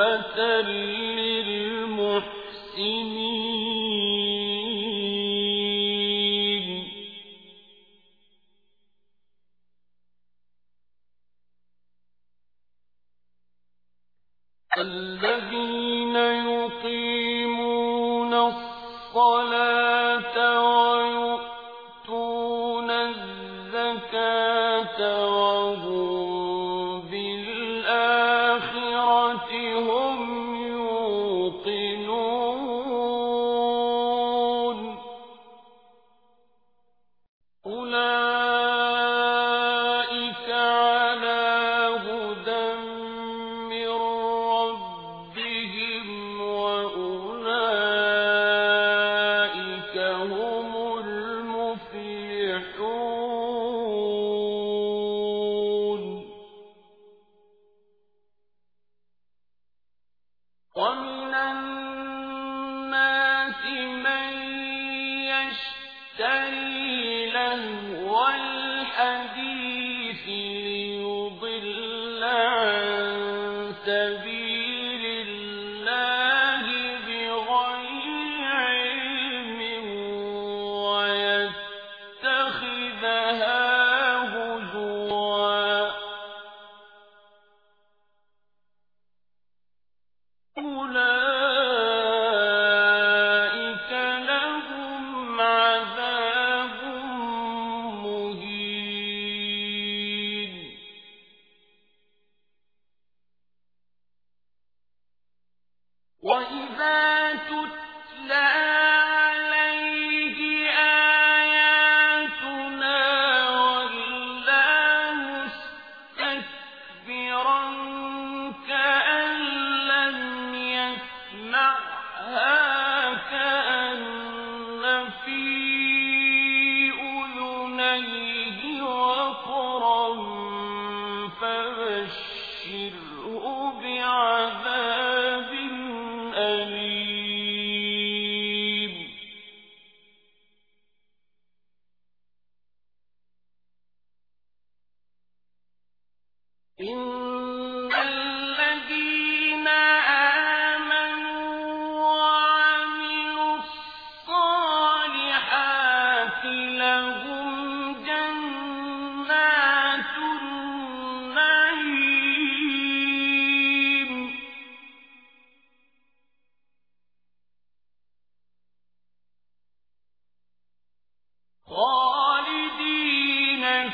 رحمة للمحسنين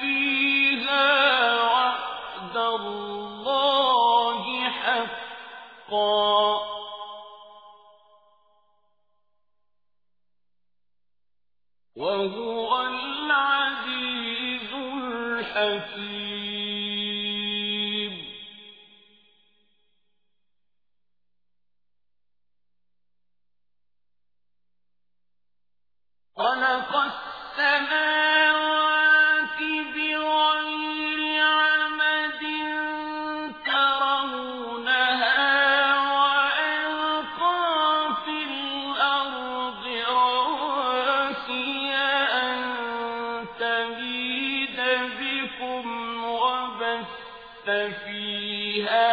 فيها وعد الله حقا فيها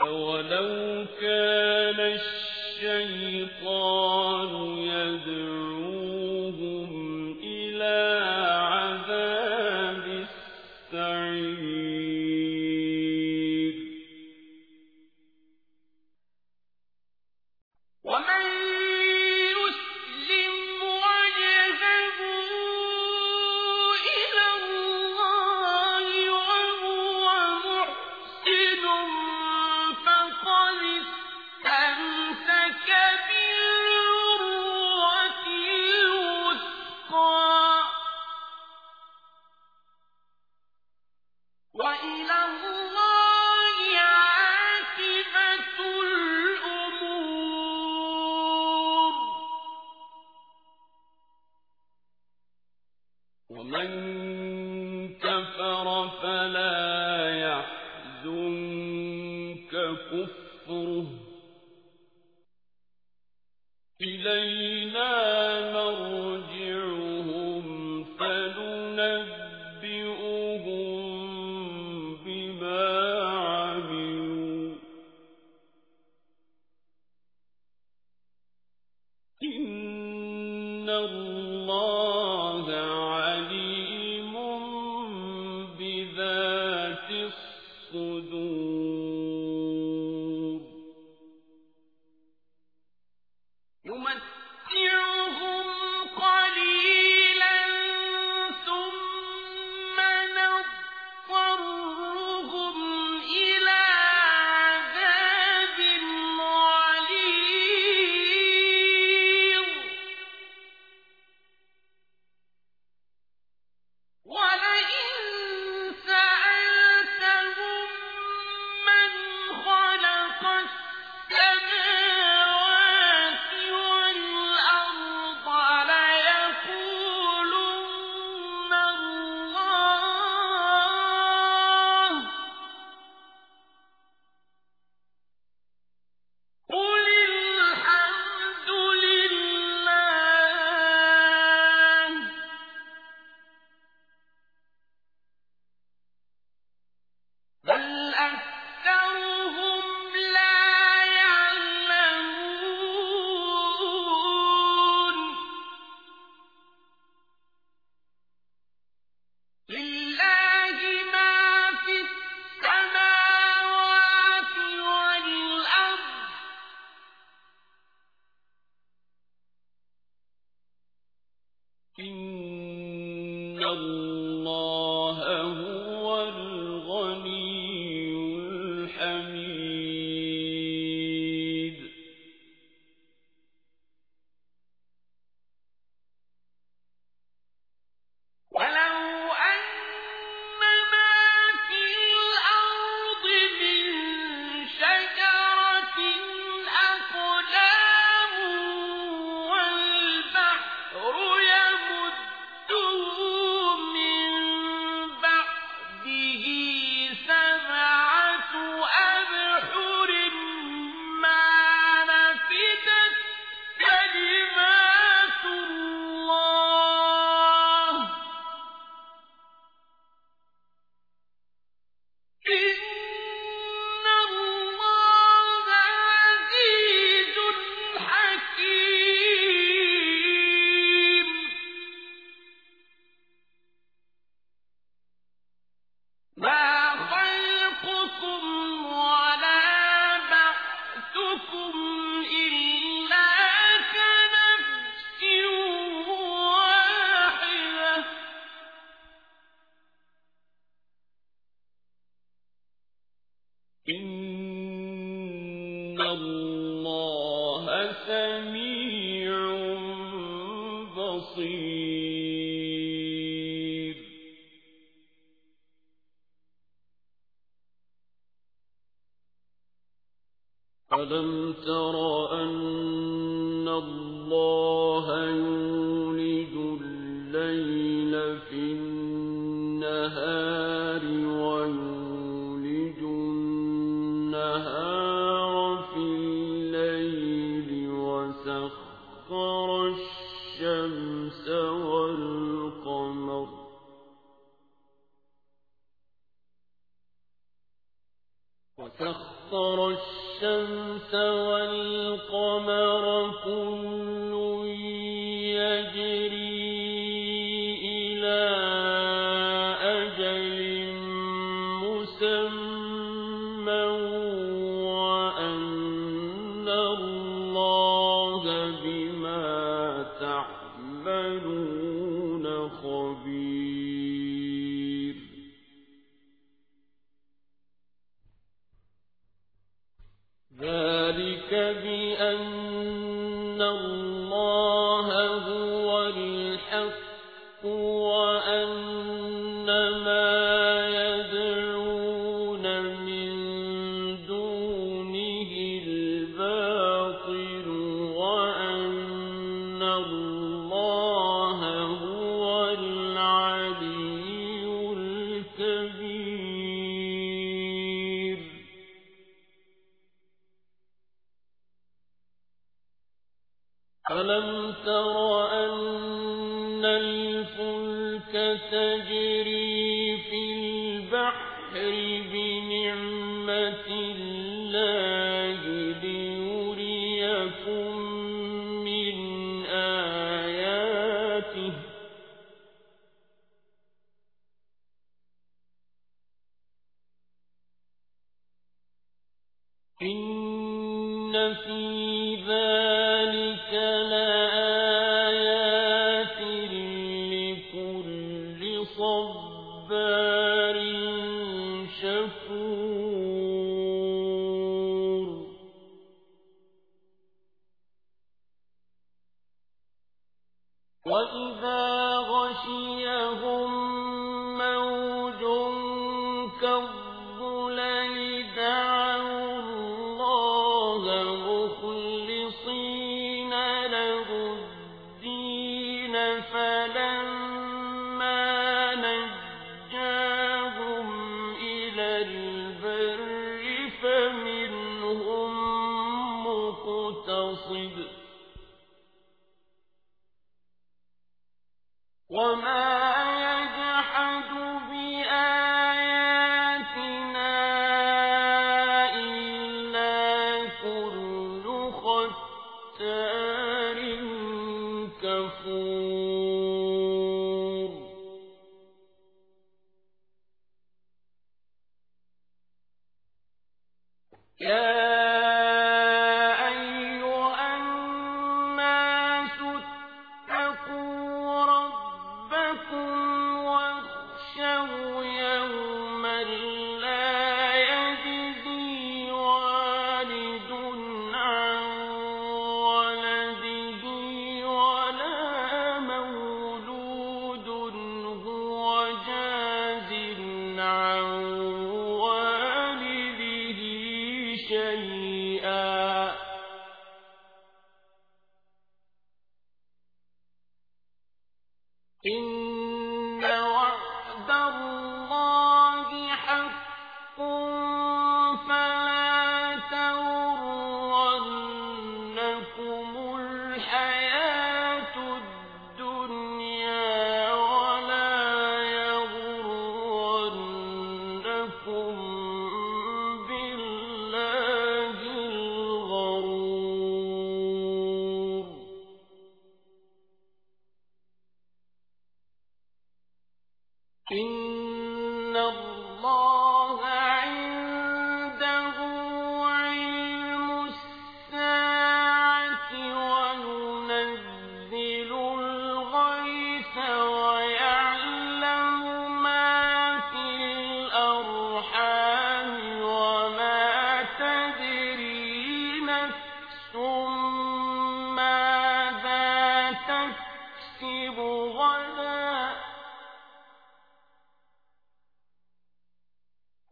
أولو كان الشيطان يدعوهم الله بصير. ألم تر أن الله يولد الليل في ترى الشمس والقمر كل إن في ذلك لآية وما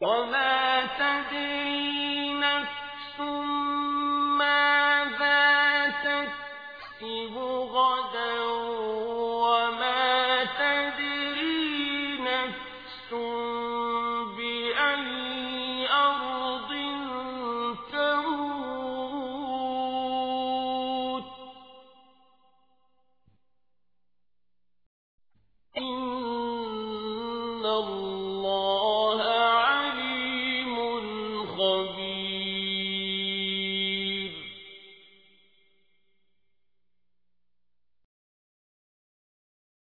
وما